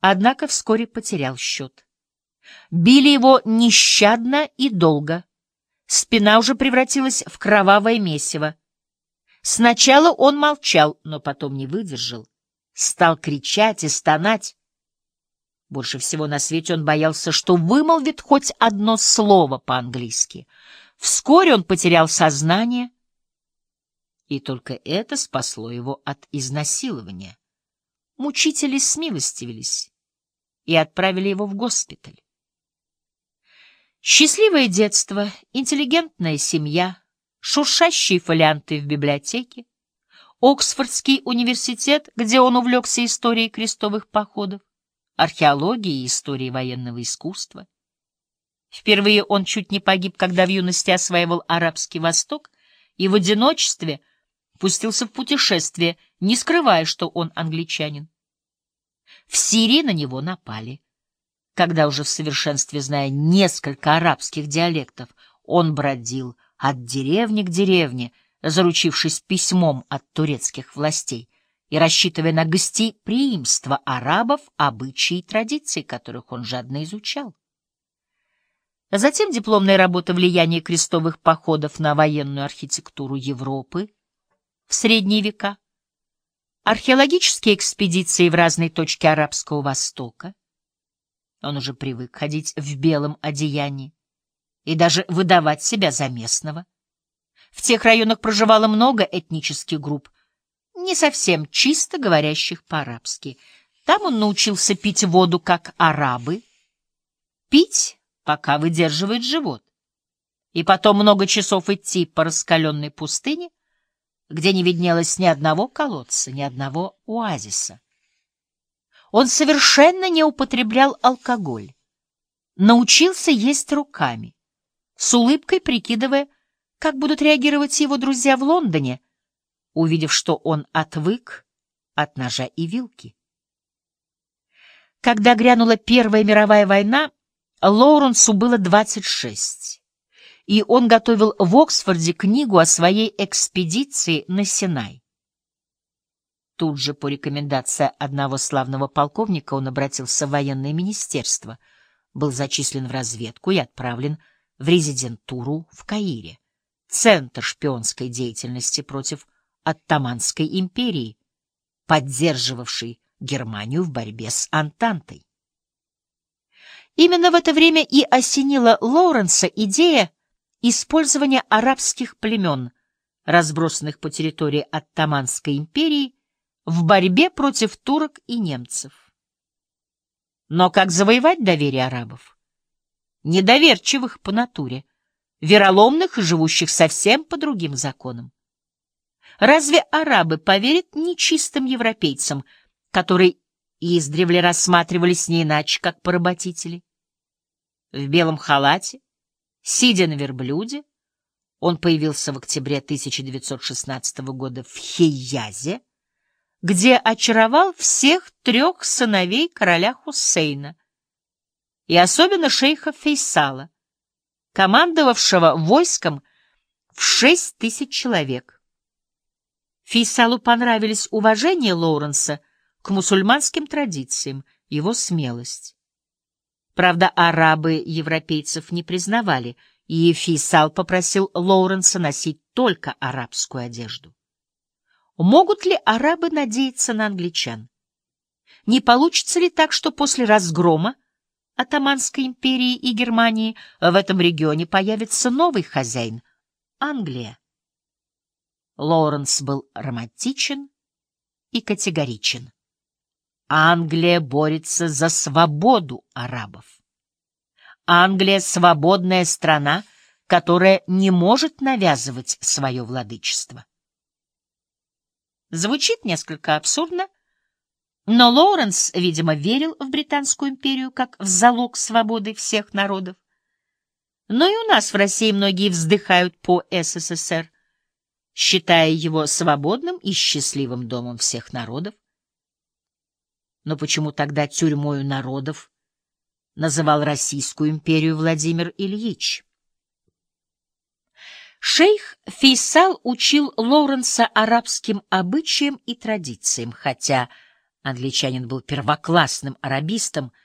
однако вскоре потерял счет. Били его нещадно и долго. Спина уже превратилась в кровавое месиво. Сначала он молчал, но потом не выдержал. Стал кричать и стонать. Больше всего на свете он боялся, что вымолвит хоть одно слово по-английски. Вскоре он потерял сознание, и только это спасло его от изнасилования. Мучители смилостивились и отправили его в госпиталь. Счастливое детство, интеллигентная семья, шуршащие фолианты в библиотеке, Оксфордский университет, где он увлекся историей крестовых походов, археологией и историей военного искусства. Впервые он чуть не погиб, когда в юности осваивал Арабский Восток и в одиночестве пустился в путешествие, не скрывая, что он англичанин. В Сирии на него напали. Когда уже в совершенстве зная несколько арабских диалектов, он бродил от деревни к деревне, заручившись письмом от турецких властей и рассчитывая на гостеприимство арабов, обычаи и традиции, которых он жадно изучал. Затем дипломная работа «Влияние крестовых походов на военную архитектуру Европы» в средние века, археологические экспедиции в разные точки Арабского Востока. Он уже привык ходить в белом одеянии и даже выдавать себя за местного. В тех районах проживало много этнических групп, не совсем чисто говорящих по-арабски. Там он научился пить воду, как арабы, пить, пока выдерживает живот, и потом много часов идти по раскаленной пустыне, где не виднелось ни одного колодца, ни одного оазиса. Он совершенно не употреблял алкоголь, научился есть руками, с улыбкой прикидывая, как будут реагировать его друзья в Лондоне, увидев, что он отвык от ножа и вилки. Когда грянула Первая мировая война, Лоуренсу было 26, и он готовил в Оксфорде книгу о своей экспедиции на Синай. Тут же по рекомендации одного славного полковника он обратился в военное министерство, был зачислен в разведку и отправлен в резидентуру в Каире, центр шпионской деятельности против Оттаманской империи, поддерживавший Германию в борьбе с Антантой. Именно в это время и осенила Лоуренса идея использования арабских племен, разбросанных по территории Оттаманской империи, в борьбе против турок и немцев. Но как завоевать доверие арабов? Недоверчивых по натуре, вероломных и живущих совсем по другим законам. Разве арабы поверят нечистым европейцам, которые издревле рассматривались не иначе, как поработители? В белом халате, сидя на верблюде, он появился в октябре 1916 года в Хейязе, где очаровал всех трех сыновей короля Хусейна и особенно шейха Фейсала, командовавшего войском в шесть тысяч человек. Фейсалу понравились уважение Лоуренса к мусульманским традициям, его смелость. Правда, арабы европейцев не признавали, и Фейсал попросил Лоуренса носить только арабскую одежду. Могут ли арабы надеяться на англичан? Не получится ли так, что после разгрома Атаманской империи и Германии в этом регионе появится новый хозяин — Англия? Лоуренс был романтичен и категоричен. Англия борется за свободу арабов. Англия — свободная страна, которая не может навязывать свое владычество. Звучит несколько абсурдно, но Лоуренс, видимо, верил в Британскую империю как в залог свободы всех народов. Но и у нас в России многие вздыхают по СССР считая его свободным и счастливым домом всех народов. Но почему тогда тюрьмою народов называл Российскую империю Владимир Ильич? Шейх Фейсал учил Лоуренса арабским обычаям и традициям, хотя Англичанин был первоклассным арабистом —